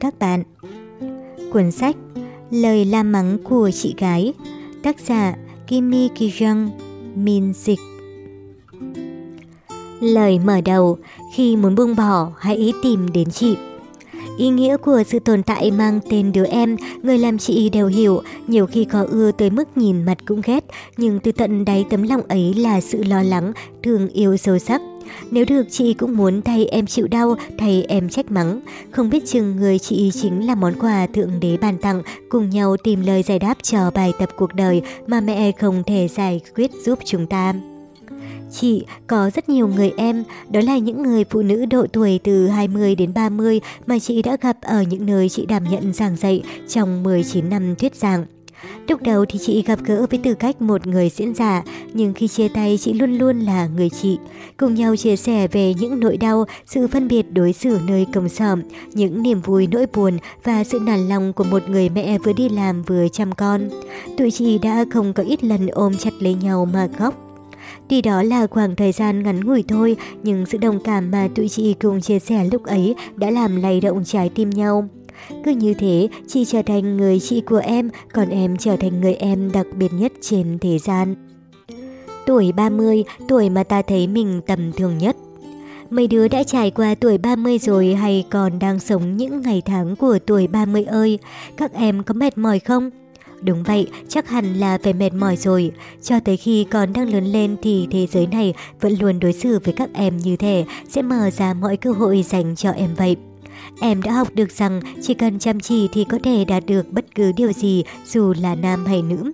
các bạn. Cuốn sách Lời la mắng của chị gái, Tác giả Kimi Kijang, Min Dịch Lời mở đầu Khi muốn buông bỏ hãy tìm đến chị Ý nghĩa của sự tồn tại mang tên đứa em, người làm chị đều hiểu, nhiều khi có ưa tới mức nhìn mặt cũng ghét, nhưng từ tận đáy tấm lòng ấy là sự lo lắng, thương yêu sâu sắc. Nếu được chị cũng muốn thay em chịu đau, thay em trách mắng. Không biết chừng người chị chính là món quà Thượng Đế bàn tặng, cùng nhau tìm lời giải đáp cho bài tập cuộc đời mà mẹ không thể giải quyết giúp chúng ta. Chị có rất nhiều người em, đó là những người phụ nữ độ tuổi từ 20 đến 30 mà chị đã gặp ở những nơi chị đảm nhận giảng dạy trong 19 năm thuyết giảng. Lúc đầu thì chị gặp gỡ với tư cách một người diễn giả, nhưng khi chia tay chị luôn luôn là người chị. Cùng nhau chia sẻ về những nỗi đau, sự phân biệt đối xử nơi công sở, những niềm vui nỗi buồn và sự nản lòng của một người mẹ vừa đi làm vừa chăm con. Tụi chị đã không có ít lần ôm chặt lấy nhau mà khóc. Tuy đó là khoảng thời gian ngắn ngủi thôi, nhưng sự đồng cảm mà tụi chị cùng chia sẻ lúc ấy đã làm lay động trái tim nhau. Cứ như thế, chị trở thành người chị của em, còn em trở thành người em đặc biệt nhất trên thế gian. Tuổi 30, tuổi mà ta thấy mình tầm thường nhất. Mấy đứa đã trải qua tuổi 30 rồi hay còn đang sống những ngày tháng của tuổi 30 ơi? Các em có mệt mỏi không? Đúng vậy, chắc hẳn là phải mệt mỏi rồi. Cho tới khi còn đang lớn lên thì thế giới này vẫn luôn đối xử với các em như thế, sẽ mở ra mọi cơ hội dành cho em vậy. Em đã học được rằng chỉ cần chăm chỉ thì có thể đạt được bất cứ điều gì dù là nam hay nữ.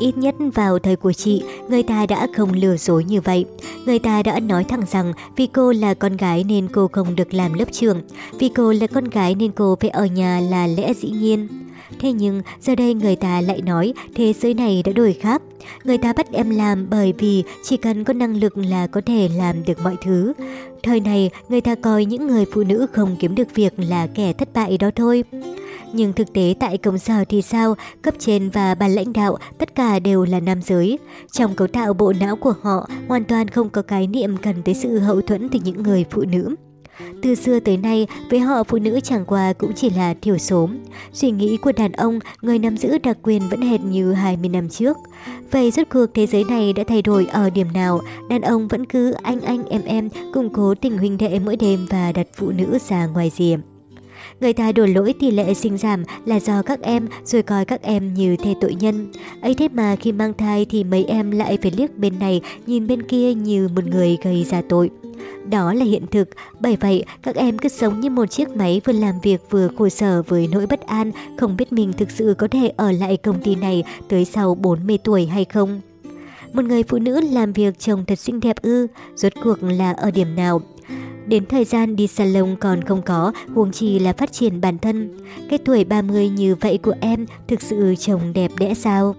Ít nhất vào thời của chị, người ta đã không lừa dối như vậy. Người ta đã nói thẳng rằng vì cô là con gái nên cô không được làm lớp trưởng. Vì cô là con gái nên cô phải ở nhà là lẽ dĩ nhiên. Thế nhưng giờ đây người ta lại nói thế giới này đã đổi khác. Người ta bắt em làm bởi vì chỉ cần có năng lực là có thể làm được mọi thứ. Thời này người ta coi những người phụ nữ không kiếm được việc là kẻ thất bại đó thôi. Nhưng thực tế tại công sở thì sao? Cấp trên và ban lãnh đạo tất cả đều là nam giới. Trong cấu tạo bộ não của họ hoàn toàn không có cái niệm cần tới sự hậu thuẫn từ những người phụ nữ. Từ xưa tới nay, với họ phụ nữ chẳng qua cũng chỉ là thiểu số. Suy nghĩ của đàn ông, người nắm giữ đặc quyền vẫn hệt như 20 năm trước. Vậy rốt cuộc thế giới này đã thay đổi ở điểm nào? Đàn ông vẫn cứ anh anh em em củng cố tình huynh đệ mỗi đêm và đặt phụ nữ ra ngoài diệm. Người ta đổ lỗi tỷ lệ sinh giảm là do các em rồi coi các em như thê tội nhân. ấy thế mà khi mang thai thì mấy em lại phải liếc bên này nhìn bên kia như một người gây ra tội. Đó là hiện thực, bởi vậy các em cứ sống như một chiếc máy vừa làm việc vừa khổ sở với nỗi bất an, không biết mình thực sự có thể ở lại công ty này tới sau 40 tuổi hay không. Một người phụ nữ làm việc chồng thật xinh đẹp ư, rốt cuộc là ở điểm nào? Đến thời gian đi salon còn không có, huống chi là phát triển bản thân. Cái tuổi 30 như vậy của em thực sự trông đẹp đẽ sao?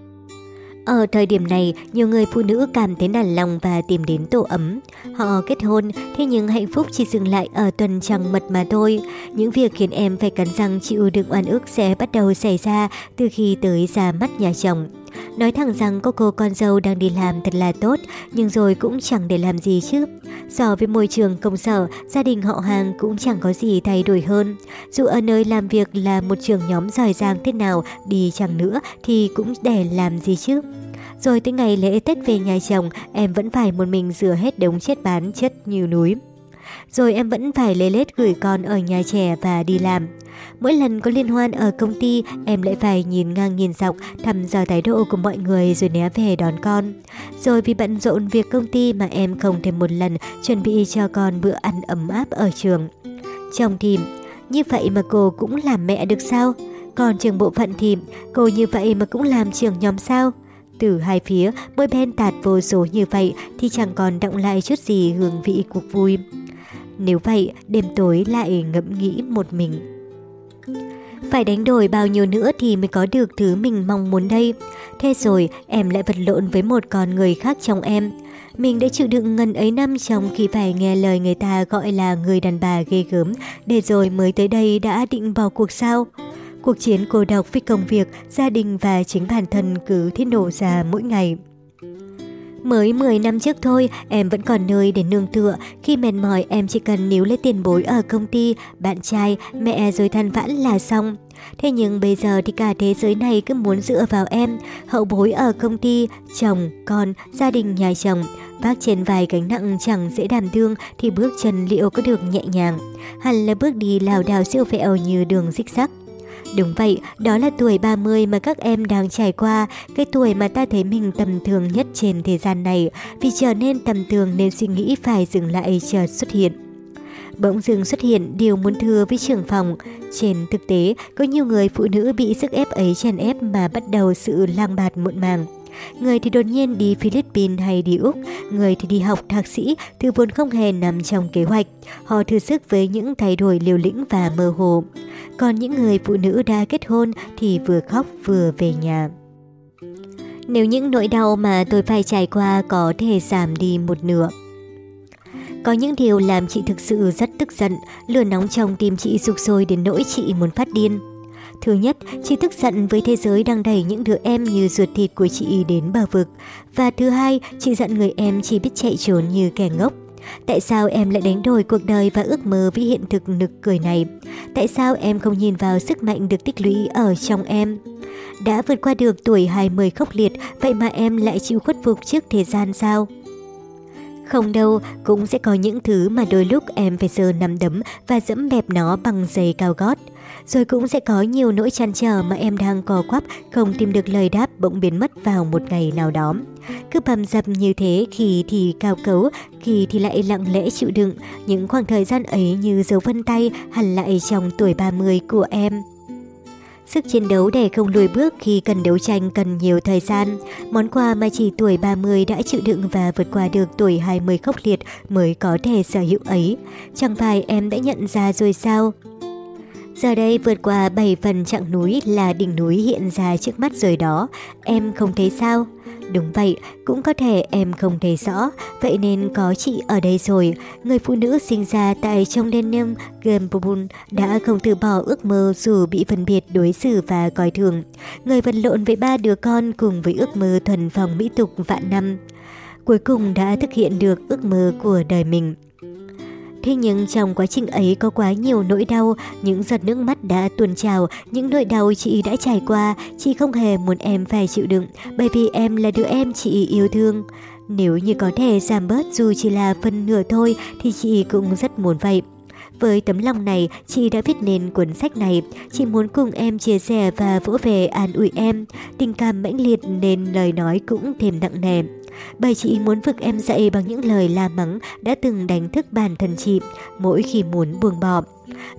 Ở thời điểm này, nhiều người phụ nữ cảm thấy nản lòng và tìm đến tổ ấm. Họ kết hôn, thế nhưng hạnh phúc chỉ dừng lại ở tuần trăng mật mà thôi. Những việc khiến em phải cắn răng chịu đựng oan ức sẽ bắt đầu xảy ra từ khi tới ra mắt nhà chồng. Nói thẳng rằng có cô con dâu đang đi làm thật là tốt, nhưng rồi cũng chẳng để làm gì chứ. So với môi trường công sở, gia đình họ hàng cũng chẳng có gì thay đổi hơn. Dù ở nơi làm việc là một trường nhóm giỏi giang thế nào đi chẳng nữa thì cũng để làm gì chứ. Rồi tới ngày lễ Tết về nhà chồng, em vẫn phải một mình rửa hết đống chết bán chất như núi. Rồi em vẫn phải lê lết gửi con ở nhà trẻ và đi làm. Mỗi lần có liên hoan ở công ty, em lại phải nhìn ngang nhìn dọc, thăm dò thái độ của mọi người rồi né về đón con. Rồi vì bận rộn việc công ty mà em không thể một lần chuẩn bị cho con bữa ăn ấm áp ở trường. Chồng thì, như vậy mà cô cũng làm mẹ được sao? Còn trường bộ phận thì, cô như vậy mà cũng làm trường nhóm sao? Từ hai phía, mỗi bên tạt vô số như vậy thì chẳng còn động lại chút gì hương vị cuộc vui. Nếu vậy, đêm tối lại ngẫm nghĩ một mình. Phải đánh đổi bao nhiêu nữa thì mới có được thứ mình mong muốn đây. Thế rồi, em lại vật lộn với một con người khác trong em. Mình đã chịu đựng ngần ấy năm trong khi phải nghe lời người ta gọi là người đàn bà ghê gớm, để rồi mới tới đây đã định bỏ cuộc sao. Cuộc chiến cô độc với công việc, gia đình và chính bản thân cứ thiết nổ ra mỗi ngày. Mới 10 năm trước thôi, em vẫn còn nơi để nương tựa. Khi mệt mỏi, em chỉ cần níu lấy tiền bối ở công ty, bạn trai, mẹ rồi than vãn là xong. Thế nhưng bây giờ thì cả thế giới này cứ muốn dựa vào em, hậu bối ở công ty, chồng, con, gia đình nhà chồng. Vác trên vài gánh nặng chẳng dễ đảm đương thì bước chân liệu có được nhẹ nhàng. Hẳn là bước đi lào đảo siêu vẹo như đường xích sắc. Đúng vậy, đó là tuổi 30 mà các em đang trải qua, cái tuổi mà ta thấy mình tầm thường nhất trên thế gian này, vì trở nên tầm thường nên suy nghĩ phải dừng lại chợt xuất hiện. Bỗng dưng xuất hiện điều muốn thưa với trưởng phòng. Trên thực tế, có nhiều người phụ nữ bị sức ép ấy chèn ép mà bắt đầu sự lang bạt muộn màng. Người thì đột nhiên đi Philippines hay đi Úc, người thì đi học thạc sĩ, thứ vốn không hề nằm trong kế hoạch. Họ thử sức với những thay đổi liều lĩnh và mơ hồ. Còn những người phụ nữ đã kết hôn thì vừa khóc vừa về nhà. Nếu những nỗi đau mà tôi phải trải qua có thể giảm đi một nửa. Có những điều làm chị thực sự rất tức giận, lửa nóng trong tim chị sục sôi đến nỗi chị muốn phát điên. Thứ nhất, chị tức giận với thế giới đang đẩy những đứa em như ruột thịt của chị đến bờ vực. Và thứ hai, chị giận người em chỉ biết chạy trốn như kẻ ngốc. Tại sao em lại đánh đổi cuộc đời và ước mơ với hiện thực nực cười này? Tại sao em không nhìn vào sức mạnh được tích lũy ở trong em? Đã vượt qua được tuổi 20 khốc liệt, vậy mà em lại chịu khuất phục trước thời gian sao? Không đâu, cũng sẽ có những thứ mà đôi lúc em phải sờ nắm đấm và dẫm bẹp nó bằng giày cao gót. Rồi cũng sẽ có nhiều nỗi chăn trở mà em đang co quắp, không tìm được lời đáp bỗng biến mất vào một ngày nào đó. Cứ bầm dập như thế, khi thì cao cấu, khi thì lại lặng lẽ chịu đựng. Những khoảng thời gian ấy như dấu vân tay hẳn lại trong tuổi 30 của em. Sức chiến đấu để không lùi bước khi cần đấu tranh cần nhiều thời gian. Món quà mà chỉ tuổi 30 đã chịu đựng và vượt qua được tuổi 20 khốc liệt mới có thể sở hữu ấy. Chẳng phải em đã nhận ra rồi sao? Giờ đây vượt qua 7 phần chặng núi là đỉnh núi hiện ra trước mắt rồi đó, em không thấy sao? Đúng vậy, cũng có thể em không thấy rõ, vậy nên có chị ở đây rồi. Người phụ nữ sinh ra tại trong Denham, Gambobun đã không từ bỏ ước mơ dù bị phân biệt đối xử và coi thường. Người vật lộn với ba đứa con cùng với ước mơ thuần phòng mỹ tục vạn năm. Cuối cùng đã thực hiện được ước mơ của đời mình. Thế nhưng trong quá trình ấy có quá nhiều nỗi đau, những giọt nước mắt đã tuôn trào, những nỗi đau chị đã trải qua, chị không hề muốn em phải chịu đựng, bởi vì em là đứa em chị yêu thương. Nếu như có thể giảm bớt dù chỉ là phần nửa thôi thì chị cũng rất muốn vậy. Với tấm lòng này, chị đã viết nên cuốn sách này. Chị muốn cùng em chia sẻ và vỗ về an ủi em. Tình cảm mãnh liệt nên lời nói cũng thêm nặng nề. Bởi chị muốn vực em dậy bằng những lời la mắng đã từng đánh thức bản thân chị mỗi khi muốn buông bỏ.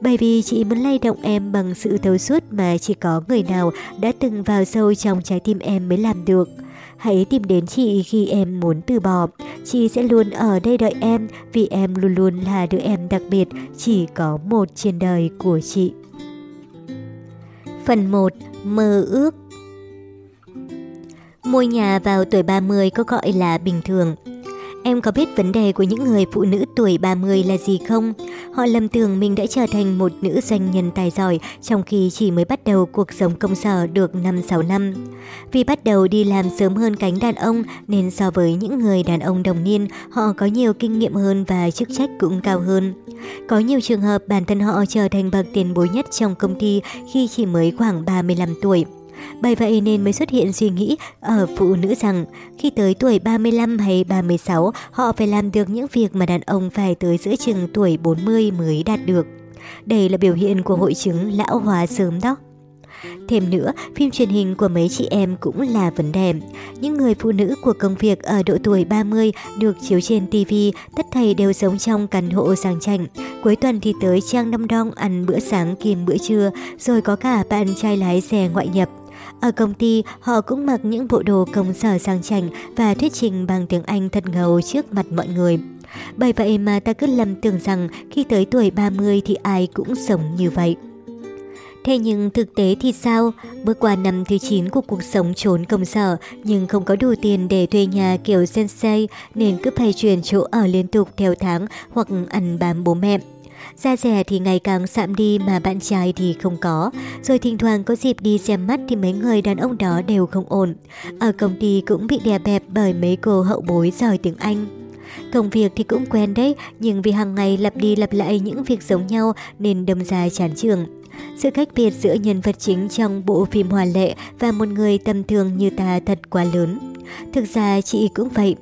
Bởi vì chị muốn lay động em bằng sự thấu suốt mà chỉ có người nào đã từng vào sâu trong trái tim em mới làm được. Hãy tìm đến chị khi em muốn từ bỏ. Chị sẽ luôn ở đây đợi em vì em luôn luôn là đứa em đặc biệt, chỉ có một trên đời của chị. Phần 1. Mơ ước Mua nhà vào tuổi 30 có gọi là bình thường. Em có biết vấn đề của những người phụ nữ tuổi 30 là gì không? Họ lầm tưởng mình đã trở thành một nữ doanh nhân tài giỏi trong khi chỉ mới bắt đầu cuộc sống công sở được 5-6 năm. Vì bắt đầu đi làm sớm hơn cánh đàn ông nên so với những người đàn ông đồng niên, họ có nhiều kinh nghiệm hơn và chức trách cũng cao hơn. Có nhiều trường hợp bản thân họ trở thành bậc tiền bối nhất trong công ty khi chỉ mới khoảng 35 tuổi. Bởi vậy nên mới xuất hiện suy nghĩ ở phụ nữ rằng khi tới tuổi 35 hay 36 họ phải làm được những việc mà đàn ông phải tới giữa chừng tuổi 40 mới đạt được. Đây là biểu hiện của hội chứng lão hóa sớm đó. Thêm nữa, phim truyền hình của mấy chị em cũng là vấn đề. Những người phụ nữ của công việc ở độ tuổi 30 được chiếu trên TV, tất thầy đều sống trong căn hộ sang chảnh. Cuối tuần thì tới trang năm đong ăn bữa sáng kìm bữa trưa, rồi có cả bạn trai lái xe ngoại nhập. Ở công ty, họ cũng mặc những bộ đồ công sở sang chảnh và thuyết trình bằng tiếng Anh thật ngầu trước mặt mọi người. Bởi vậy mà ta cứ lầm tưởng rằng khi tới tuổi 30 thì ai cũng sống như vậy. Thế nhưng thực tế thì sao? Bước qua năm thứ 9 của cuộc sống trốn công sở nhưng không có đủ tiền để thuê nhà kiểu sensei nên cứ phải chuyển chỗ ở liên tục theo tháng hoặc ăn bám bố mẹ. Da rẻ thì ngày càng sạm đi mà bạn trai thì không có. Rồi thỉnh thoảng có dịp đi xem mắt thì mấy người đàn ông đó đều không ổn. Ở công ty cũng bị đè bẹp bởi mấy cô hậu bối giỏi tiếng Anh. Công việc thì cũng quen đấy, nhưng vì hàng ngày lặp đi lặp lại những việc giống nhau nên đâm ra chán trường. Sự cách biệt giữa nhân vật chính trong bộ phim Hòa Lệ và một người tầm thường như ta thật quá lớn. Thực ra chị cũng vậy.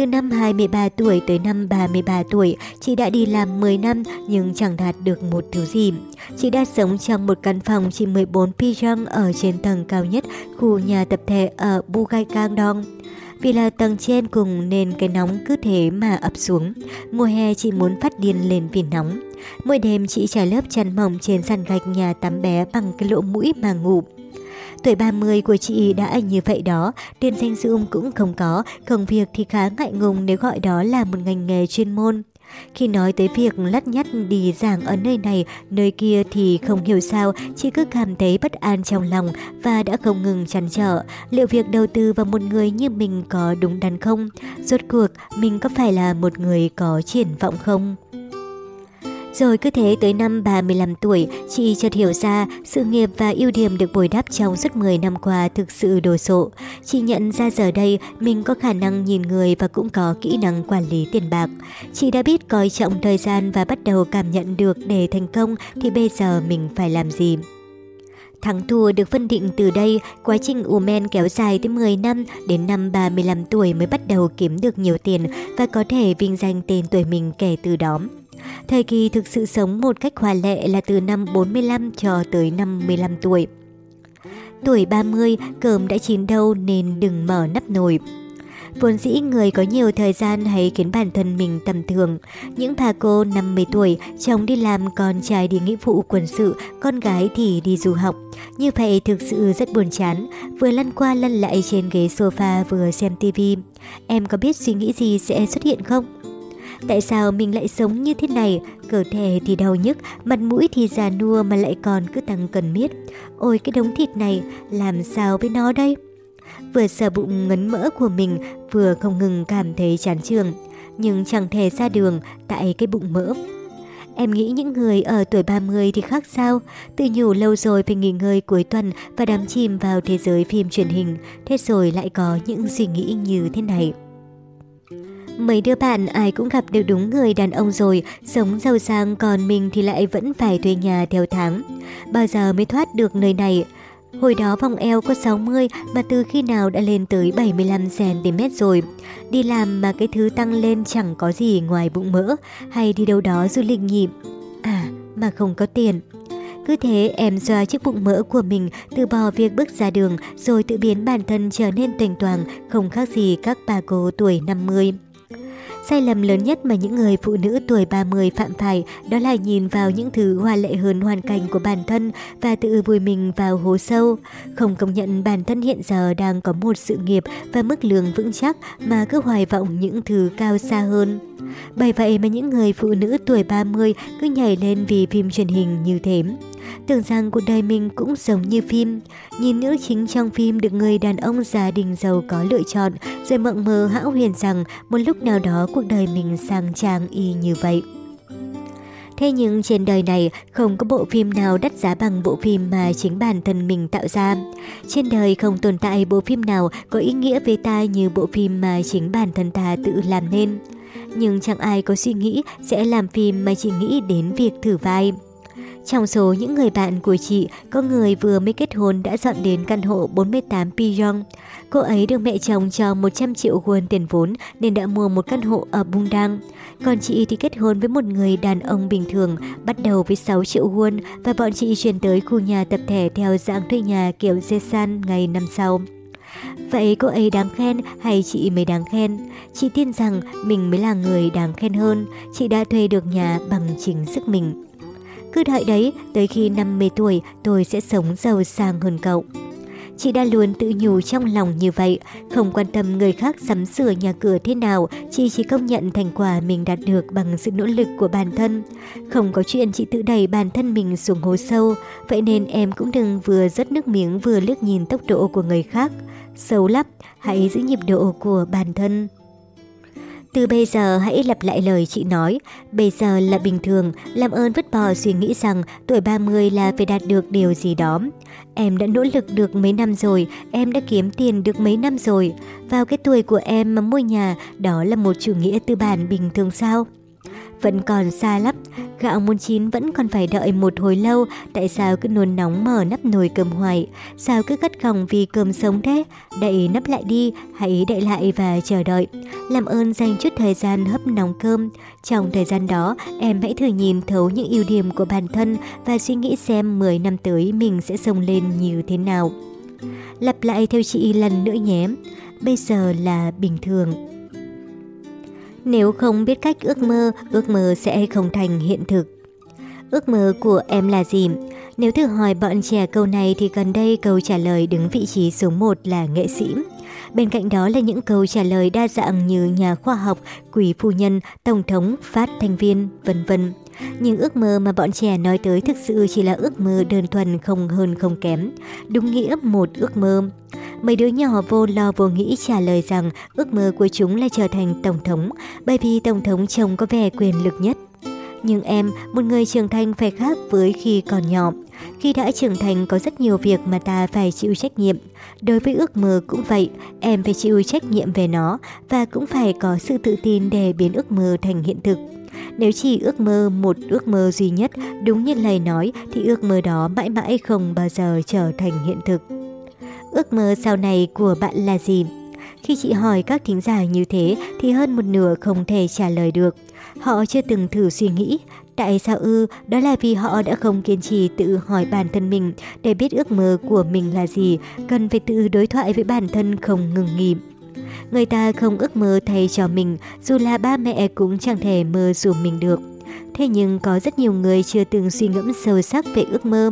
Từ năm 23 tuổi tới năm 33 tuổi, chị đã đi làm 10 năm nhưng chẳng đạt được một thứ gì. Chị đã sống trong một căn phòng chỉ 14 pijang ở trên tầng cao nhất khu nhà tập thể ở Bugai Kangdong. Vì là tầng trên cùng nên cái nóng cứ thế mà ập xuống. Mùa hè chị muốn phát điên lên vì nóng. Mỗi đêm chị trải lớp chăn mỏng trên sàn gạch nhà tắm bé bằng cái lỗ mũi mà ngủ. Tuổi 30 của chị đã như vậy đó, tiền danh dụng cũng không có, công việc thì khá ngại ngùng nếu gọi đó là một ngành nghề chuyên môn. Khi nói tới việc lắt nhắt đi giảng ở nơi này, nơi kia thì không hiểu sao, chị cứ cảm thấy bất an trong lòng và đã không ngừng chăn trở. Liệu việc đầu tư vào một người như mình có đúng đắn không? Rốt cuộc, mình có phải là một người có triển vọng không? Rồi cứ thế tới năm 35 tuổi, chị chợt hiểu ra sự nghiệp và ưu điểm được bồi đắp trong suốt 10 năm qua thực sự đồ sộ. Chị nhận ra giờ đây mình có khả năng nhìn người và cũng có kỹ năng quản lý tiền bạc. Chị đã biết coi trọng thời gian và bắt đầu cảm nhận được để thành công thì bây giờ mình phải làm gì. Thắng thua được phân định từ đây, quá trình u men kéo dài tới 10 năm, đến năm 35 tuổi mới bắt đầu kiếm được nhiều tiền và có thể vinh danh tên tuổi mình kể từ đó. Thời kỳ thực sự sống một cách hòa lệ là từ năm 45 cho tới 55 tuổi. Tuổi 30, cơm đã chín đâu nên đừng mở nắp nồi. Vốn dĩ người có nhiều thời gian hay khiến bản thân mình tầm thường. Những bà cô 50 tuổi, chồng đi làm, con trai đi nghĩa vụ quân sự, con gái thì đi du học. Như vậy thực sự rất buồn chán, vừa lăn qua lăn lại trên ghế sofa vừa xem tivi. Em có biết suy nghĩ gì sẽ xuất hiện không? Tại sao mình lại sống như thế này? Cơ thể thì đau nhức, mặt mũi thì già nua mà lại còn cứ tăng cần miết. Ôi cái đống thịt này, làm sao với nó đây? Vừa sờ bụng ngấn mỡ của mình, vừa không ngừng cảm thấy chán trường. Nhưng chẳng thể ra đường tại cái bụng mỡ. Em nghĩ những người ở tuổi 30 thì khác sao? Tự nhủ lâu rồi phải nghỉ ngơi cuối tuần và đắm chìm vào thế giới phim truyền hình. Thế rồi lại có những suy nghĩ như thế này. Mấy đứa bạn ai cũng gặp được đúng người đàn ông rồi, sống giàu sang còn mình thì lại vẫn phải thuê nhà theo tháng. Bao giờ mới thoát được nơi này? Hồi đó vòng eo có 60 mà từ khi nào đã lên tới 75cm rồi. Đi làm mà cái thứ tăng lên chẳng có gì ngoài bụng mỡ hay đi đâu đó du lịch nhịp. À, mà không có tiền. Cứ thế em xoa chiếc bụng mỡ của mình, từ bỏ việc bước ra đường rồi tự biến bản thân trở nên tình toàn, không khác gì các bà cô tuổi 50. Sai lầm lớn nhất mà những người phụ nữ tuổi 30 phạm phải đó là nhìn vào những thứ hoa lệ hơn hoàn cảnh của bản thân và tự vùi mình vào hố sâu. Không công nhận bản thân hiện giờ đang có một sự nghiệp và mức lương vững chắc mà cứ hoài vọng những thứ cao xa hơn. Bởi vậy mà những người phụ nữ tuổi 30 cứ nhảy lên vì phim truyền hình như thế. Tưởng rằng cuộc đời mình cũng giống như phim. Nhìn nữ chính trong phim được người đàn ông gia đình giàu có lựa chọn, rồi mộng mơ hão huyền rằng một lúc nào đó cuộc đời mình sang trang y như vậy. Thế nhưng trên đời này không có bộ phim nào đắt giá bằng bộ phim mà chính bản thân mình tạo ra. Trên đời không tồn tại bộ phim nào có ý nghĩa với ta như bộ phim mà chính bản thân ta tự làm nên. Nhưng chẳng ai có suy nghĩ sẽ làm phim mà chỉ nghĩ đến việc thử vai. Trong số những người bạn của chị, có người vừa mới kết hôn đã dọn đến căn hộ 48 pyong. Cô ấy được mẹ chồng cho 100 triệu won tiền vốn nên đã mua một căn hộ ở Bundang. Còn chị thì kết hôn với một người đàn ông bình thường, bắt đầu với 6 triệu won và bọn chị chuyển tới khu nhà tập thể theo dạng thuê nhà kiểu Jesan ngày năm sau. Vậy cô ấy đáng khen hay chị mới đáng khen? Chị tin rằng mình mới là người đáng khen hơn. Chị đã thuê được nhà bằng chính sức mình. Cứ đợi đấy, tới khi 50 tuổi tôi sẽ sống giàu sang hơn cậu. Chị đã luôn tự nhủ trong lòng như vậy, không quan tâm người khác sắm sửa nhà cửa thế nào, chị chỉ công nhận thành quả mình đạt được bằng sự nỗ lực của bản thân. Không có chuyện chị tự đẩy bản thân mình xuống hố sâu, vậy nên em cũng đừng vừa rớt nước miếng vừa liếc nhìn tốc độ của người khác. Sâu lắm, hãy giữ nhịp độ của bản thân. Từ bây giờ hãy lặp lại lời chị nói, bây giờ là bình thường, làm ơn vứt bỏ suy nghĩ rằng tuổi 30 là phải đạt được điều gì đó. Em đã nỗ lực được mấy năm rồi, em đã kiếm tiền được mấy năm rồi. Vào cái tuổi của em mà mua nhà, đó là một chủ nghĩa tư bản bình thường sao? Vẫn còn xa lắm, gạo muốn chín vẫn còn phải đợi một hồi lâu, tại sao cứ nôn nóng mở nắp nồi cơm hoài? Sao cứ gắt gỏng vì cơm sống thế? Đậy nắp lại đi, hãy đậy lại và chờ đợi. Làm ơn dành chút thời gian hấp nóng cơm. Trong thời gian đó, em hãy thử nhìn thấu những ưu điểm của bản thân và suy nghĩ xem 10 năm tới mình sẽ sông lên như thế nào. Lặp lại theo chị lần nữa nhé. Bây giờ là bình thường. Nếu không biết cách ước mơ, ước mơ sẽ không thành hiện thực. Ước mơ của em là gì? Nếu thử hỏi bọn trẻ câu này thì gần đây câu trả lời đứng vị trí số 1 là nghệ sĩ. Bên cạnh đó là những câu trả lời đa dạng như nhà khoa học, quỷ phu nhân, tổng thống, phát thanh viên, vân vân. Nhưng ước mơ mà bọn trẻ nói tới thực sự chỉ là ước mơ đơn thuần không hơn không kém. Đúng nghĩa một ước mơ. Mấy đứa nhỏ vô lo vô nghĩ trả lời rằng ước mơ của chúng là trở thành Tổng thống, bởi vì Tổng thống trông có vẻ quyền lực nhất. Nhưng em, một người trưởng thành phải khác với khi còn nhỏ. Khi đã trưởng thành có rất nhiều việc mà ta phải chịu trách nhiệm. Đối với ước mơ cũng vậy, em phải chịu trách nhiệm về nó và cũng phải có sự tự tin để biến ước mơ thành hiện thực. Nếu chỉ ước mơ một ước mơ duy nhất, đúng như lời nói, thì ước mơ đó mãi mãi không bao giờ trở thành hiện thực. Ước mơ sau này của bạn là gì? Khi chị hỏi các thính giả như thế thì hơn một nửa không thể trả lời được. Họ chưa từng thử suy nghĩ. Tại sao ư? Đó là vì họ đã không kiên trì tự hỏi bản thân mình để biết ước mơ của mình là gì, cần phải tự đối thoại với bản thân không ngừng nghỉ. Người ta không ước mơ thay cho mình, dù là ba mẹ cũng chẳng thể mơ dùm mình được. Thế nhưng có rất nhiều người chưa từng suy ngẫm sâu sắc về ước mơ.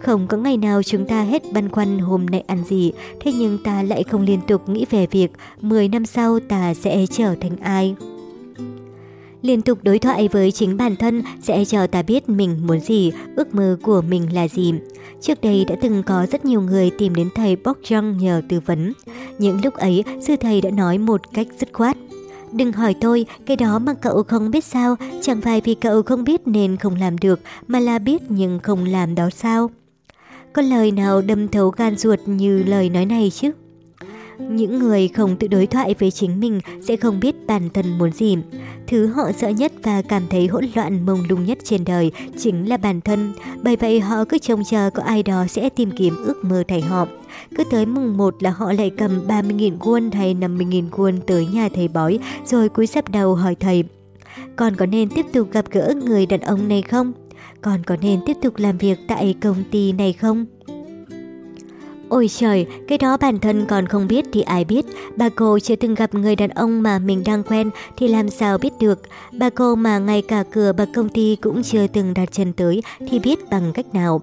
Không có ngày nào chúng ta hết băn khoăn hôm nay ăn gì, thế nhưng ta lại không liên tục nghĩ về việc 10 năm sau ta sẽ trở thành ai. Liên tục đối thoại với chính bản thân sẽ cho ta biết mình muốn gì, ước mơ của mình là gì. Trước đây đã từng có rất nhiều người tìm đến thầy Bok Jung nhờ tư vấn. Những lúc ấy, sư thầy đã nói một cách dứt khoát. Đừng hỏi tôi, cái đó mà cậu không biết sao, chẳng phải vì cậu không biết nên không làm được, mà là biết nhưng không làm đó sao. Có lời nào đâm thấu gan ruột như lời nói này chứ? Những người không tự đối thoại với chính mình sẽ không biết bản thân muốn gì. Thứ họ sợ nhất và cảm thấy hỗn loạn mông lung nhất trên đời chính là bản thân. Bởi vậy họ cứ trông chờ có ai đó sẽ tìm kiếm ước mơ thầy họ. Cứ tới mùng 1 là họ lại cầm 30.000 won hay 50.000 won tới nhà thầy bói, rồi cúi sắp đầu hỏi thầy. Con có nên tiếp tục gặp gỡ người đàn ông này không? Con có nên tiếp tục làm việc tại công ty này không? Ôi trời, cái đó bản thân còn không biết thì ai biết. Bà cô chưa từng gặp người đàn ông mà mình đang quen thì làm sao biết được. Bà cô mà ngay cả cửa bậc công ty cũng chưa từng đặt chân tới thì biết bằng cách nào.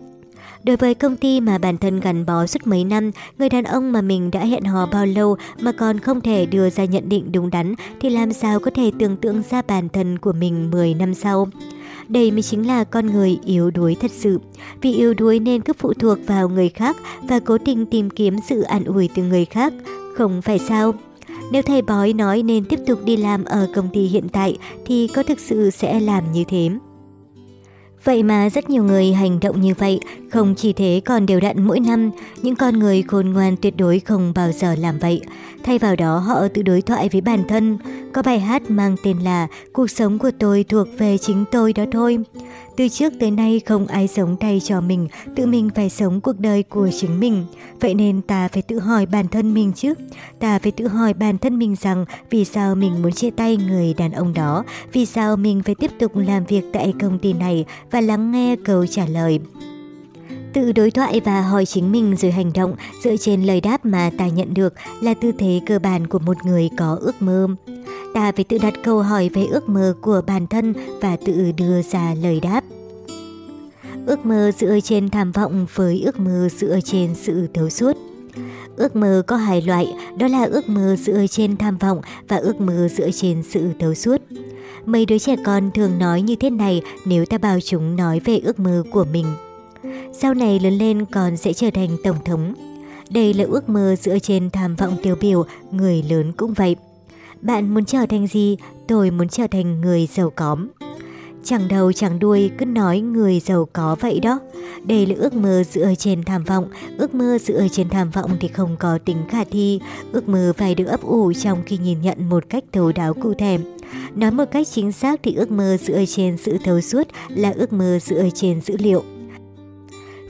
Đối với công ty mà bản thân gắn bó suốt mấy năm, người đàn ông mà mình đã hẹn hò bao lâu mà còn không thể đưa ra nhận định đúng đắn thì làm sao có thể tưởng tượng ra bản thân của mình 10 năm sau. Đây mới chính là con người yếu đuối thật sự. Vì yếu đuối nên cứ phụ thuộc vào người khác và cố tình tìm kiếm sự an ủi từ người khác. Không phải sao? Nếu thầy bói nói nên tiếp tục đi làm ở công ty hiện tại thì có thực sự sẽ làm như thế. Vậy mà rất nhiều người hành động như vậy, không chỉ thế còn đều đặn mỗi năm, những con người khôn ngoan tuyệt đối không bao giờ làm vậy. Thay vào đó họ tự đối thoại với bản thân. Có bài hát mang tên là Cuộc sống của tôi thuộc về chính tôi đó thôi. Từ trước tới nay không ai sống thay cho mình, tự mình phải sống cuộc đời của chính mình. Vậy nên ta phải tự hỏi bản thân mình chứ. Ta phải tự hỏi bản thân mình rằng vì sao mình muốn chia tay người đàn ông đó, vì sao mình phải tiếp tục làm việc tại công ty này và lắng nghe câu trả lời. Tự đối thoại và hỏi chính mình rồi hành động dựa trên lời đáp mà ta nhận được là tư thế cơ bản của một người có ước mơ. Ta phải tự đặt câu hỏi về ước mơ của bản thân và tự đưa ra lời đáp. Ước mơ dựa trên tham vọng với ước mơ dựa trên sự thấu suốt. Ước mơ có hai loại, đó là ước mơ dựa trên tham vọng và ước mơ dựa trên sự thấu suốt. Mấy đứa trẻ con thường nói như thế này nếu ta bảo chúng nói về ước mơ của mình. Sau này lớn lên còn sẽ trở thành tổng thống. Đây là ước mơ dựa trên tham vọng tiêu biểu, người lớn cũng vậy. Bạn muốn trở thành gì? Tôi muốn trở thành người giàu có. Chẳng đầu chẳng đuôi cứ nói người giàu có vậy đó. Đây là ước mơ dựa trên tham vọng, ước mơ dựa trên tham vọng thì không có tính khả thi, ước mơ phải được ấp ủ trong khi nhìn nhận một cách thấu đáo cụ thể. Nói một cách chính xác thì ước mơ dựa trên sự thấu suốt là ước mơ dựa trên dữ liệu.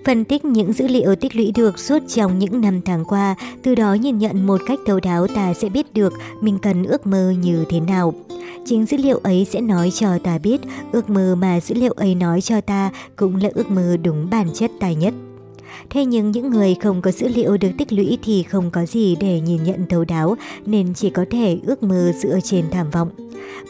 Phân tích những dữ liệu tích lũy được suốt trong những năm tháng qua, từ đó nhìn nhận một cách thấu đáo ta sẽ biết được mình cần ước mơ như thế nào. Chính dữ liệu ấy sẽ nói cho ta biết, ước mơ mà dữ liệu ấy nói cho ta cũng là ước mơ đúng bản chất ta nhất. Thế nhưng những người không có dữ liệu được tích lũy thì không có gì để nhìn nhận thấu đáo nên chỉ có thể ước mơ dựa trên tham vọng.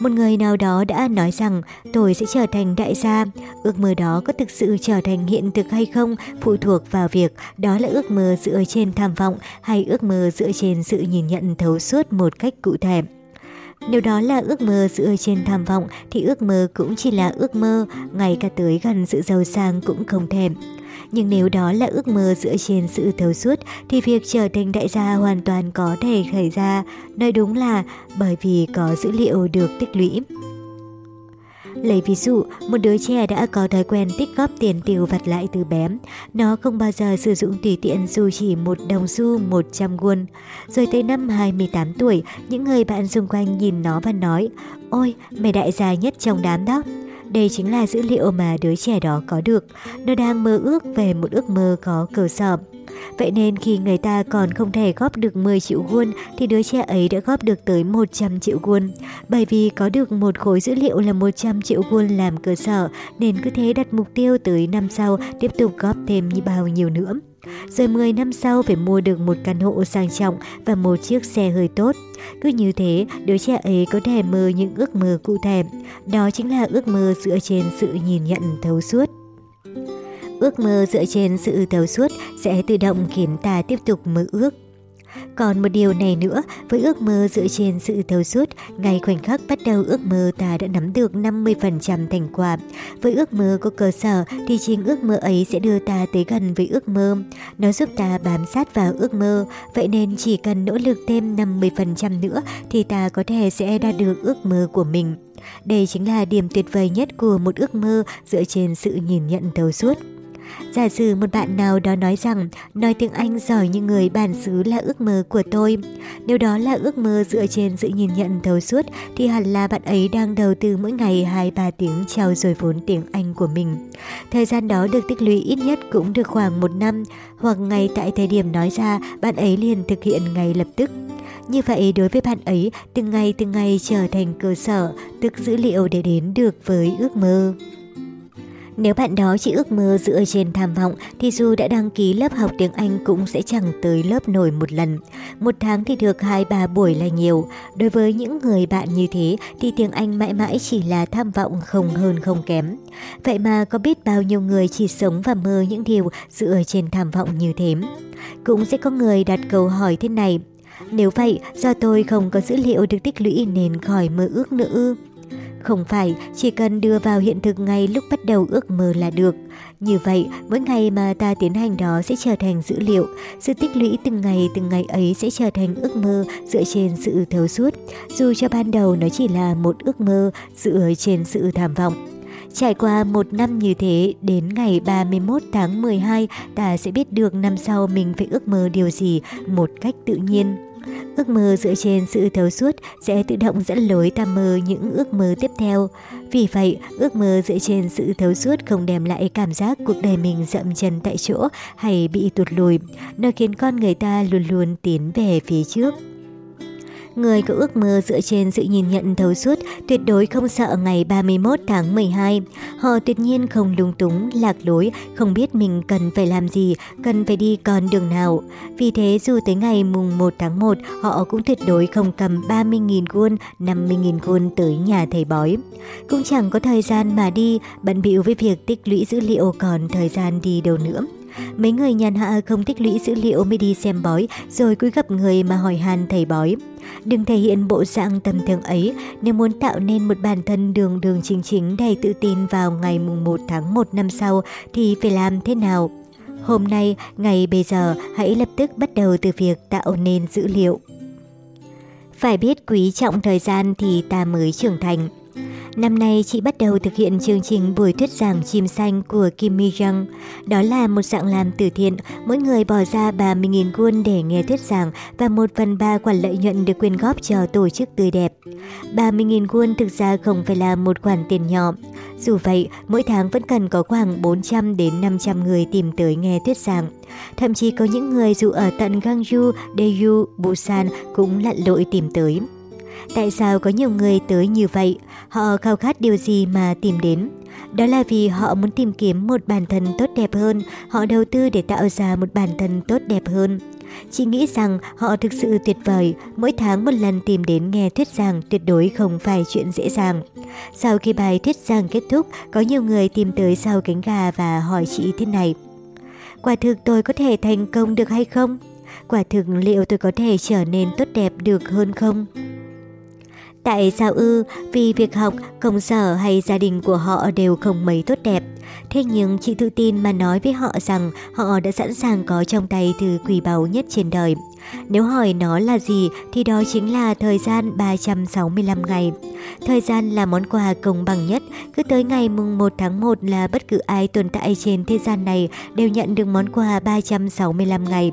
Một người nào đó đã nói rằng tôi sẽ trở thành đại gia. Ước mơ đó có thực sự trở thành hiện thực hay không phụ thuộc vào việc đó là ước mơ dựa trên tham vọng hay ước mơ dựa trên sự nhìn nhận thấu suốt một cách cụ thể. Nếu đó là ước mơ dựa trên tham vọng thì ước mơ cũng chỉ là ước mơ, ngay cả tới gần sự giàu sang cũng không thèm. Nhưng nếu đó là ước mơ dựa trên sự thấu suốt thì việc trở thành đại gia hoàn toàn có thể khởi ra, nói đúng là bởi vì có dữ liệu được tích lũy. Lấy ví dụ, một đứa trẻ đã có thói quen tích góp tiền tiêu vặt lại từ bé. Nó không bao giờ sử dụng tùy tiện dù chỉ một đồng xu 100 won. Rồi tới năm 28 tuổi, những người bạn xung quanh nhìn nó và nói Ôi, mày đại gia nhất trong đám đó. Đây chính là dữ liệu mà đứa trẻ đó có được. Nó đang mơ ước về một ước mơ có cơ sở. Vậy nên khi người ta còn không thể góp được 10 triệu won thì đứa trẻ ấy đã góp được tới 100 triệu won. Bởi vì có được một khối dữ liệu là 100 triệu won làm cơ sở nên cứ thế đặt mục tiêu tới năm sau tiếp tục góp thêm như bao nhiêu nữa. Rồi 10 năm sau phải mua được một căn hộ sang trọng và một chiếc xe hơi tốt. Cứ như thế, đứa trẻ ấy có thể mơ những ước mơ cụ thể. Đó chính là ước mơ dựa trên sự nhìn nhận thấu suốt. Ước mơ dựa trên sự thấu suốt sẽ tự động khiến ta tiếp tục mơ ước. Còn một điều này nữa, với ước mơ dựa trên sự thấu suốt, ngay khoảnh khắc bắt đầu ước mơ ta đã nắm được 50% thành quả. Với ước mơ có cơ sở thì chính ước mơ ấy sẽ đưa ta tới gần với ước mơ. Nó giúp ta bám sát vào ước mơ, vậy nên chỉ cần nỗ lực thêm 50% nữa thì ta có thể sẽ đạt được ước mơ của mình. Đây chính là điểm tuyệt vời nhất của một ước mơ dựa trên sự nhìn nhận thấu suốt. Giả sử một bạn nào đó nói rằng nói tiếng Anh giỏi như người bản xứ là ước mơ của tôi. Nếu đó là ước mơ dựa trên sự nhìn nhận thấu suốt thì hẳn là bạn ấy đang đầu tư mỗi ngày 2-3 tiếng trao dồi vốn tiếng Anh của mình. Thời gian đó được tích lũy ít nhất cũng được khoảng một năm hoặc ngay tại thời điểm nói ra bạn ấy liền thực hiện ngay lập tức. Như vậy đối với bạn ấy, từng ngày từng ngày trở thành cơ sở, tức dữ liệu để đến được với ước mơ. Nếu bạn đó chỉ ước mơ dựa trên tham vọng thì dù đã đăng ký lớp học tiếng Anh cũng sẽ chẳng tới lớp nổi một lần. Một tháng thì được 2-3 buổi là nhiều. Đối với những người bạn như thế thì tiếng Anh mãi mãi chỉ là tham vọng không hơn không kém. Vậy mà có biết bao nhiêu người chỉ sống và mơ những điều dựa trên tham vọng như thế. Cũng sẽ có người đặt câu hỏi thế này. Nếu vậy, do tôi không có dữ liệu được tích lũy nên khỏi mơ ước nữa ư? Không phải chỉ cần đưa vào hiện thực ngay lúc bắt đầu ước mơ là được. Như vậy, mỗi ngày mà ta tiến hành đó sẽ trở thành dữ liệu. Sự tích lũy từng ngày từng ngày ấy sẽ trở thành ước mơ dựa trên sự thấu suốt. Dù cho ban đầu nó chỉ là một ước mơ dựa trên sự tham vọng. Trải qua một năm như thế, đến ngày 31 tháng 12, ta sẽ biết được năm sau mình phải ước mơ điều gì một cách tự nhiên. Ước mơ dựa trên sự thấu suốt sẽ tự động dẫn lối ta mơ những ước mơ tiếp theo. Vì vậy, ước mơ dựa trên sự thấu suốt không đem lại cảm giác cuộc đời mình dậm chân tại chỗ hay bị tụt lùi. Nó khiến con người ta luôn luôn tiến về phía trước. Người có ước mơ dựa trên sự nhìn nhận thấu suốt tuyệt đối không sợ ngày 31 tháng 12. Họ tuyệt nhiên không lung túng, lạc lối, không biết mình cần phải làm gì, cần phải đi con đường nào. Vì thế dù tới ngày mùng 1 tháng 1, họ cũng tuyệt đối không cầm 30.000 won, 50.000 won tới nhà thầy bói. Cũng chẳng có thời gian mà đi, bận bịu với việc tích lũy dữ liệu còn thời gian đi đâu nữa. Mấy người nhàn hạ không tích lũy dữ liệu mới đi xem bói, rồi cúi gặp người mà hỏi han thầy bói. Đừng thể hiện bộ dạng tầm thường ấy, nếu muốn tạo nên một bản thân đường đường chính chính đầy tự tin vào ngày mùng 1 tháng 1 năm sau thì phải làm thế nào? Hôm nay, ngày bây giờ, hãy lập tức bắt đầu từ việc tạo nên dữ liệu. Phải biết quý trọng thời gian thì ta mới trưởng thành. Năm nay chị bắt đầu thực hiện chương trình buổi thuyết giảng chim xanh của Kim Mi Young. Đó là một dạng làm từ thiện, mỗi người bỏ ra 30.000 won để nghe thuyết giảng và 1 phần 3 khoản lợi nhuận được quyên góp cho tổ chức tươi đẹp. 30.000 won thực ra không phải là một khoản tiền nhỏ. Dù vậy, mỗi tháng vẫn cần có khoảng 400 đến 500 người tìm tới nghe thuyết giảng. Thậm chí có những người dù ở tận Gangju, Daegu, Busan cũng lặn lội tìm tới. Tại sao có nhiều người tới như vậy? Họ khao khát điều gì mà tìm đến? Đó là vì họ muốn tìm kiếm một bản thân tốt đẹp hơn, họ đầu tư để tạo ra một bản thân tốt đẹp hơn. Chị nghĩ rằng họ thực sự tuyệt vời, mỗi tháng một lần tìm đến nghe thuyết giảng tuyệt đối không phải chuyện dễ dàng. Sau khi bài thuyết giảng kết thúc, có nhiều người tìm tới sau cánh gà và hỏi chị thế này. Quả thực tôi có thể thành công được hay không? Quả thực liệu tôi có thể trở nên tốt đẹp được hơn không? Tại sao ư? Vì việc học, công sở hay gia đình của họ đều không mấy tốt đẹp. Thế nhưng chị tự tin mà nói với họ rằng họ đã sẵn sàng có trong tay thứ quý báu nhất trên đời. Nếu hỏi nó là gì thì đó chính là thời gian 365 ngày. Thời gian là món quà công bằng nhất, cứ tới ngày mùng 1 tháng 1 là bất cứ ai tồn tại trên thế gian này đều nhận được món quà 365 ngày.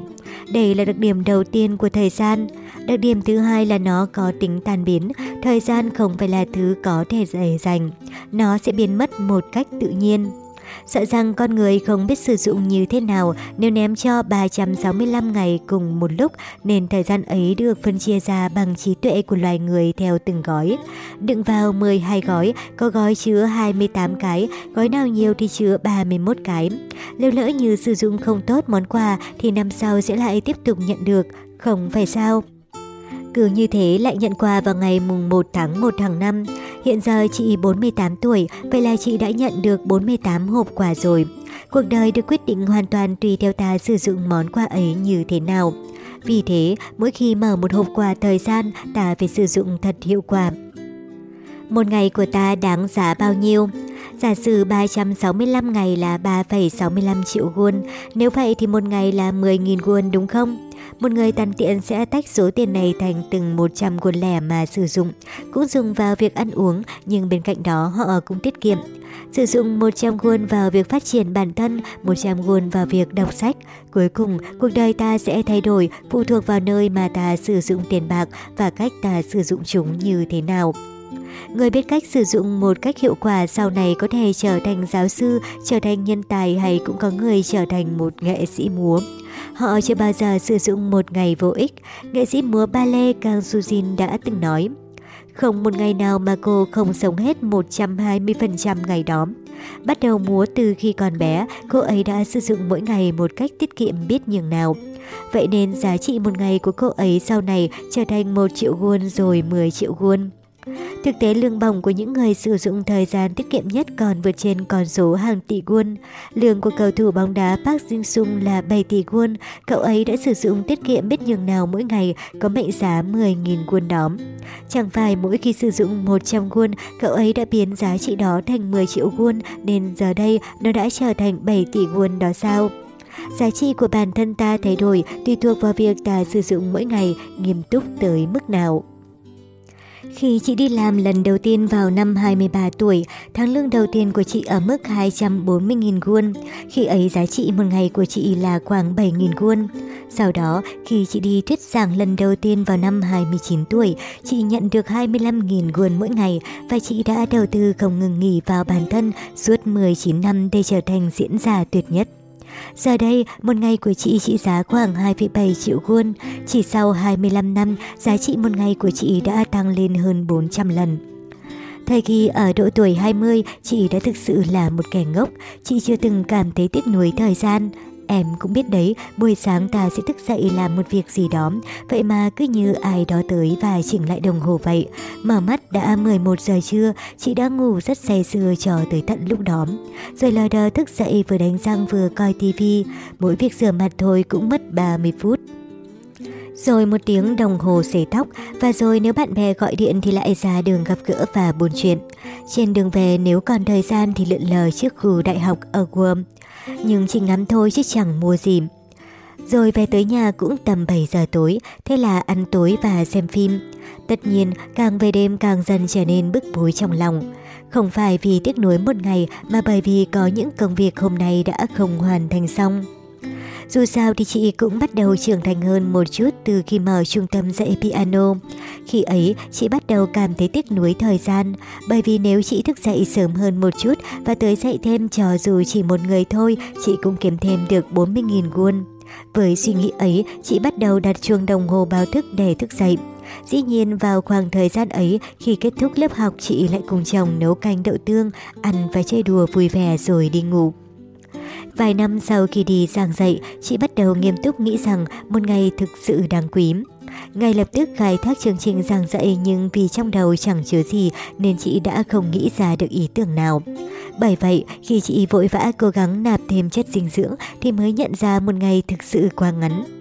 Đây là đặc điểm đầu tiên của thời gian. Đặc điểm thứ hai là nó có tính tan biến, thời gian không phải là thứ có thể dễ dành, nó sẽ biến mất một cách tự nhiên. Sợ rằng con người không biết sử dụng như thế nào nếu ném cho 365 ngày cùng một lúc nên thời gian ấy được phân chia ra bằng trí tuệ của loài người theo từng gói. Đựng vào 12 gói, có gói chứa 28 cái, gói nào nhiều thì chứa 31 cái. Nếu lỡ như sử dụng không tốt món quà thì năm sau sẽ lại tiếp tục nhận được, không phải sao? Cứ như thế lại nhận quà vào ngày mùng 1 tháng 1 hàng năm. Hiện giờ chị 48 tuổi, vậy là chị đã nhận được 48 hộp quà rồi. Cuộc đời được quyết định hoàn toàn tùy theo ta sử dụng món quà ấy như thế nào. Vì thế, mỗi khi mở một hộp quà thời gian, ta phải sử dụng thật hiệu quả. Một ngày của ta đáng giá bao nhiêu? Giả sử 365 ngày là 3,65 triệu won, nếu vậy thì một ngày là 10.000 won đúng không? Một người tàn tiện sẽ tách số tiền này thành từng 100 won lẻ mà sử dụng, cũng dùng vào việc ăn uống, nhưng bên cạnh đó họ cũng tiết kiệm. Sử dụng 100 won vào việc phát triển bản thân, 100 won vào việc đọc sách. Cuối cùng, cuộc đời ta sẽ thay đổi phụ thuộc vào nơi mà ta sử dụng tiền bạc và cách ta sử dụng chúng như thế nào. Người biết cách sử dụng một cách hiệu quả sau này có thể trở thành giáo sư, trở thành nhân tài hay cũng có người trở thành một nghệ sĩ múa. Họ chưa bao giờ sử dụng một ngày vô ích, nghệ sĩ múa ballet Kang Sujin đã từng nói. Không một ngày nào mà cô không sống hết 120% ngày đó. Bắt đầu múa từ khi còn bé, cô ấy đã sử dụng mỗi ngày một cách tiết kiệm biết nhường nào. Vậy nên giá trị một ngày của cô ấy sau này trở thành 1 triệu won rồi 10 triệu won. Thực tế lương bổng của những người sử dụng thời gian tiết kiệm nhất còn vượt trên con số hàng tỷ won. Lương của cầu thủ bóng đá Park Jin-sung là 7 tỷ won. Cậu ấy đã sử dụng tiết kiệm biết nhường nào mỗi ngày có mệnh giá 10.000 won đó. Chẳng phải mỗi khi sử dụng 100 won, cậu ấy đã biến giá trị đó thành 10 triệu won nên giờ đây nó đã trở thành 7 tỷ won đó sao? Giá trị của bản thân ta thay đổi tùy thuộc vào việc ta sử dụng mỗi ngày nghiêm túc tới mức nào. Khi chị đi làm lần đầu tiên vào năm 23 tuổi, tháng lương đầu tiên của chị ở mức 240.000 won. Khi ấy giá trị một ngày của chị là khoảng 7.000 won. Sau đó, khi chị đi thuyết giảng lần đầu tiên vào năm 29 tuổi, chị nhận được 25.000 won mỗi ngày và chị đã đầu tư không ngừng nghỉ vào bản thân suốt 19 năm để trở thành diễn giả tuyệt nhất. Giờ đây, một ngày của chị trị giá khoảng 2,7 triệu won. Chỉ sau 25 năm, giá trị một ngày của chị đã tăng lên hơn 400 lần. Thời kỳ ở độ tuổi 20, chị đã thực sự là một kẻ ngốc. Chị chưa từng cảm thấy tiếc nuối thời gian. Em cũng biết đấy, buổi sáng ta sẽ thức dậy làm một việc gì đó, vậy mà cứ như ai đó tới và chỉnh lại đồng hồ vậy. Mở mắt đã 11 giờ trưa, chị đã ngủ rất say sưa cho tới tận lúc đó. Rồi lờ đờ thức dậy vừa đánh răng vừa coi tivi, mỗi việc rửa mặt thôi cũng mất 30 phút. Rồi một tiếng đồng hồ xế tóc và rồi nếu bạn bè gọi điện thì lại ra đường gặp gỡ và buồn chuyện. Trên đường về nếu còn thời gian thì lượn lờ trước khu đại học ở Guam nhưng chỉ ngắm thôi chứ chẳng mua gì. Rồi về tới nhà cũng tầm 7 giờ tối, thế là ăn tối và xem phim. Tất nhiên, càng về đêm càng dần trở nên bức bối trong lòng. Không phải vì tiếc nuối một ngày mà bởi vì có những công việc hôm nay đã không hoàn thành xong. Dù sao thì chị cũng bắt đầu trưởng thành hơn một chút từ khi mở trung tâm dạy piano. Khi ấy, chị bắt đầu cảm thấy tiếc nuối thời gian, bởi vì nếu chị thức dậy sớm hơn một chút và tới dạy thêm cho dù chỉ một người thôi, chị cũng kiếm thêm được 40.000 won. Với suy nghĩ ấy, chị bắt đầu đặt chuông đồng hồ báo thức để thức dậy. Dĩ nhiên vào khoảng thời gian ấy, khi kết thúc lớp học chị lại cùng chồng nấu canh đậu tương, ăn và chơi đùa vui vẻ rồi đi ngủ. Vài năm sau khi đi giảng dạy, chị bắt đầu nghiêm túc nghĩ rằng một ngày thực sự đáng quý. Ngay lập tức khai thác chương trình giảng dạy nhưng vì trong đầu chẳng chứa gì nên chị đã không nghĩ ra được ý tưởng nào. Bởi vậy, khi chị vội vã cố gắng nạp thêm chất dinh dưỡng thì mới nhận ra một ngày thực sự quá ngắn.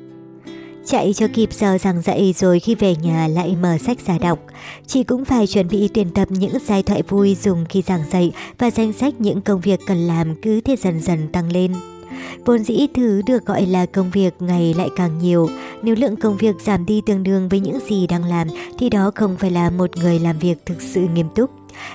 Chạy cho kịp giờ giảng dạy rồi khi về nhà lại mở sách ra đọc. Chị cũng phải chuẩn bị tuyển tập những giai thoại vui dùng khi giảng dạy và danh sách những công việc cần làm cứ thế dần dần tăng lên. Vốn dĩ thứ được gọi là công việc ngày lại càng nhiều. Nếu lượng công việc giảm đi tương đương với những gì đang làm thì đó không phải là một người làm việc thực sự nghiêm túc.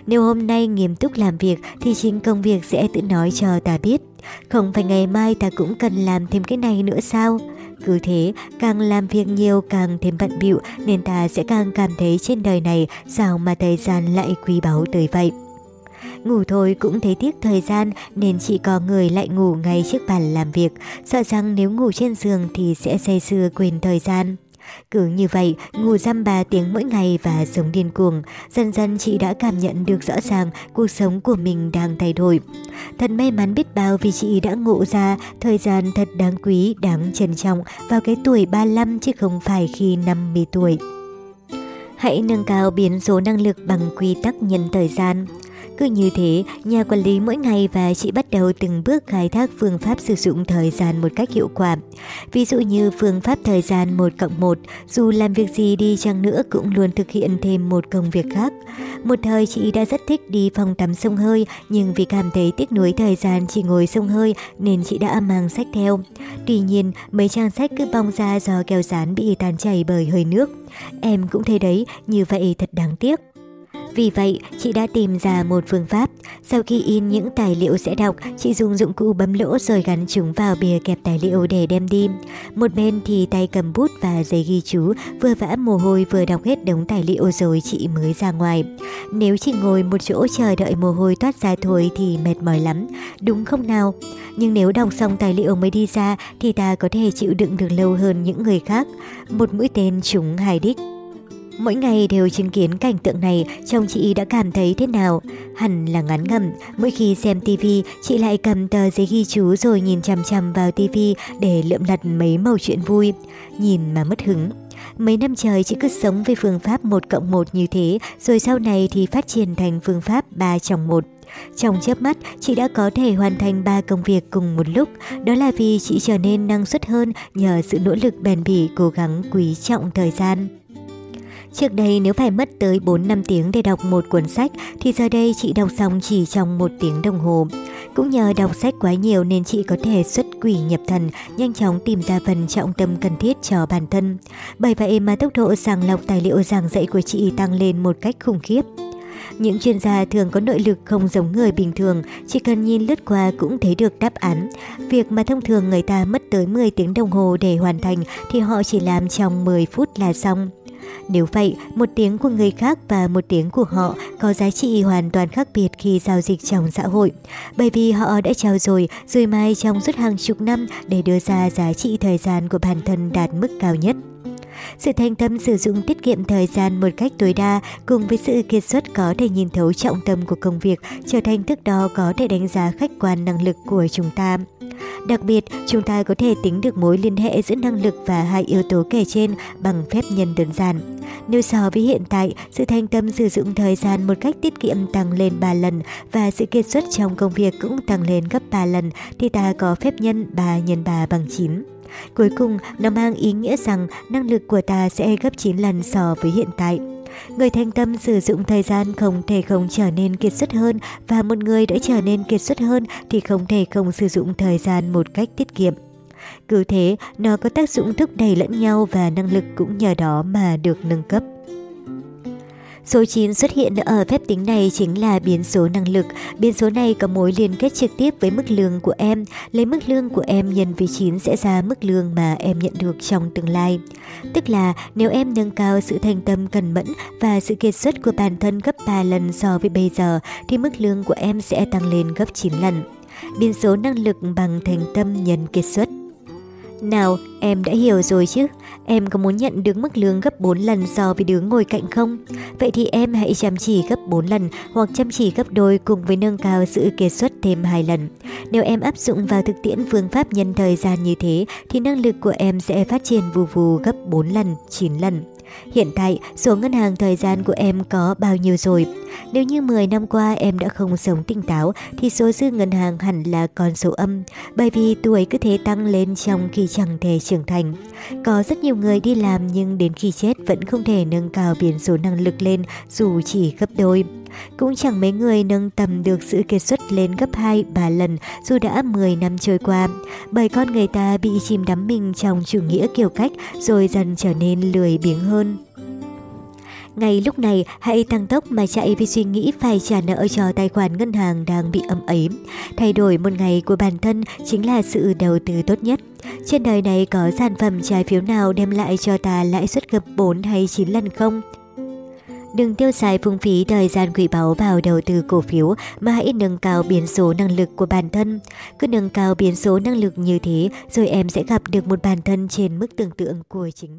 Nếu hôm nay nghiêm túc làm việc thì chính công việc sẽ tự nói cho ta biết. Không phải ngày mai ta cũng cần làm thêm cái này nữa sao? Cứ thế, càng làm việc nhiều càng thêm bận bịu nên ta sẽ càng cảm thấy trên đời này sao mà thời gian lại quý báu tới vậy. Ngủ thôi cũng thấy tiếc thời gian nên chỉ có người lại ngủ ngay trước bàn làm việc, sợ rằng nếu ngủ trên giường thì sẽ say sưa quên thời gian. Cứ như vậy, ngủ dăm 3 tiếng mỗi ngày và sống điên cuồng, dần dần chị đã cảm nhận được rõ ràng cuộc sống của mình đang thay đổi. Thật may mắn biết bao vì chị đã ngộ ra thời gian thật đáng quý, đáng trân trọng vào cái tuổi 35 chứ không phải khi 50 tuổi. Hãy nâng cao biến số năng lực bằng quy tắc nhân thời gian. Cứ như thế, nhà quản lý mỗi ngày và chị bắt đầu từng bước khai thác phương pháp sử dụng thời gian một cách hiệu quả. Ví dụ như phương pháp thời gian 1 cộng 1, dù làm việc gì đi chăng nữa cũng luôn thực hiện thêm một công việc khác. Một thời chị đã rất thích đi phòng tắm sông hơi, nhưng vì cảm thấy tiếc nuối thời gian chỉ ngồi sông hơi nên chị đã mang sách theo. Tuy nhiên, mấy trang sách cứ bong ra do keo dán bị tan chảy bởi hơi nước. Em cũng thấy đấy, như vậy thật đáng tiếc. Vì vậy, chị đã tìm ra một phương pháp. Sau khi in những tài liệu sẽ đọc, chị dùng dụng cụ bấm lỗ rồi gắn chúng vào bìa kẹp tài liệu để đem đi. Một bên thì tay cầm bút và giấy ghi chú, vừa vã mồ hôi vừa đọc hết đống tài liệu rồi chị mới ra ngoài. Nếu chị ngồi một chỗ chờ đợi mồ hôi toát ra thôi thì mệt mỏi lắm, đúng không nào? Nhưng nếu đọc xong tài liệu mới đi ra thì ta có thể chịu đựng được lâu hơn những người khác. Một mũi tên trúng hai đích. Mỗi ngày đều chứng kiến cảnh tượng này, chồng chị đã cảm thấy thế nào? Hẳn là ngắn ngầm, mỗi khi xem tivi, chị lại cầm tờ giấy ghi chú rồi nhìn chằm chằm vào tivi để lượm lặt mấy mẩu chuyện vui. Nhìn mà mất hứng. Mấy năm trời chị cứ sống với phương pháp 1 cộng 1 như thế, rồi sau này thì phát triển thành phương pháp 3 trong 1. Trong chớp mắt, chị đã có thể hoàn thành 3 công việc cùng một lúc, đó là vì chị trở nên năng suất hơn nhờ sự nỗ lực bền bỉ cố gắng quý trọng thời gian. Trước đây nếu phải mất tới 4-5 tiếng để đọc một cuốn sách thì giờ đây chị đọc xong chỉ trong một tiếng đồng hồ. Cũng nhờ đọc sách quá nhiều nên chị có thể xuất quỷ nhập thần, nhanh chóng tìm ra phần trọng tâm cần thiết cho bản thân. Bởi vậy mà tốc độ sàng lọc tài liệu giảng dạy của chị tăng lên một cách khủng khiếp. Những chuyên gia thường có nội lực không giống người bình thường, chỉ cần nhìn lướt qua cũng thấy được đáp án. Việc mà thông thường người ta mất tới 10 tiếng đồng hồ để hoàn thành thì họ chỉ làm trong 10 phút là xong. Nếu vậy, một tiếng của người khác và một tiếng của họ có giá trị hoàn toàn khác biệt khi giao dịch trong xã hội, bởi vì họ đã trao dồi, rồi mai trong suốt hàng chục năm để đưa ra giá trị thời gian của bản thân đạt mức cao nhất. Sự thành tâm sử dụng tiết kiệm thời gian một cách tối đa cùng với sự kiệt xuất có thể nhìn thấu trọng tâm của công việc trở thành thước đo có thể đánh giá khách quan năng lực của chúng ta. Đặc biệt, chúng ta có thể tính được mối liên hệ giữa năng lực và hai yếu tố kể trên bằng phép nhân đơn giản. Nếu so với hiện tại, sự thành tâm sử dụng thời gian một cách tiết kiệm tăng lên 3 lần và sự kiệt xuất trong công việc cũng tăng lên gấp 3 lần thì ta có phép nhân 3 nhân 3 bằng 9. Cuối cùng, nó mang ý nghĩa rằng năng lực của ta sẽ gấp 9 lần so với hiện tại. Người thanh tâm sử dụng thời gian không thể không trở nên kiệt xuất hơn và một người đã trở nên kiệt xuất hơn thì không thể không sử dụng thời gian một cách tiết kiệm. Cứ thế, nó có tác dụng thúc đẩy lẫn nhau và năng lực cũng nhờ đó mà được nâng cấp. Số 9 xuất hiện ở phép tính này chính là biến số năng lực. Biến số này có mối liên kết trực tiếp với mức lương của em. Lấy mức lương của em nhân với 9 sẽ ra mức lương mà em nhận được trong tương lai. Tức là nếu em nâng cao sự thành tâm cần mẫn và sự kiệt xuất của bản thân gấp 3 lần so với bây giờ, thì mức lương của em sẽ tăng lên gấp 9 lần. Biến số năng lực bằng thành tâm nhân kiệt xuất. Nào, em đã hiểu rồi chứ? Em có muốn nhận được mức lương gấp 4 lần so với đứa ngồi cạnh không? Vậy thì em hãy chăm chỉ gấp 4 lần hoặc chăm chỉ gấp đôi cùng với nâng cao sự kiệt xuất thêm 2 lần. Nếu em áp dụng vào thực tiễn phương pháp nhân thời gian như thế thì năng lực của em sẽ phát triển vù vù gấp 4 lần, 9 lần. Hiện tại, số ngân hàng thời gian của em có bao nhiêu rồi? Nếu như 10 năm qua em đã không sống tỉnh táo thì số dư ngân hàng hẳn là con số âm, bởi vì tuổi cứ thế tăng lên trong khi chẳng thể trưởng thành. Có rất nhiều người đi làm nhưng đến khi chết vẫn không thể nâng cao biển số năng lực lên dù chỉ gấp đôi. Cũng chẳng mấy người nâng tầm được sự kiệt xuất lên gấp 2-3 lần dù đã 10 năm trôi qua, bởi con người ta bị chìm đắm mình trong chủ nghĩa kiểu cách rồi dần trở nên lười biếng hơn. Ngay lúc này, hãy tăng tốc mà chạy vì suy nghĩ phải trả nợ cho tài khoản ngân hàng đang bị âm ấy. Thay đổi một ngày của bản thân chính là sự đầu tư tốt nhất. Trên đời này có sản phẩm trái phiếu nào đem lại cho ta lãi suất gấp 4 hay 9 lần không? Đừng tiêu xài phung phí thời gian quý báu vào đầu tư cổ phiếu, mà hãy nâng cao biến số năng lực của bản thân. Cứ nâng cao biến số năng lực như thế, rồi em sẽ gặp được một bản thân trên mức tưởng tượng của chính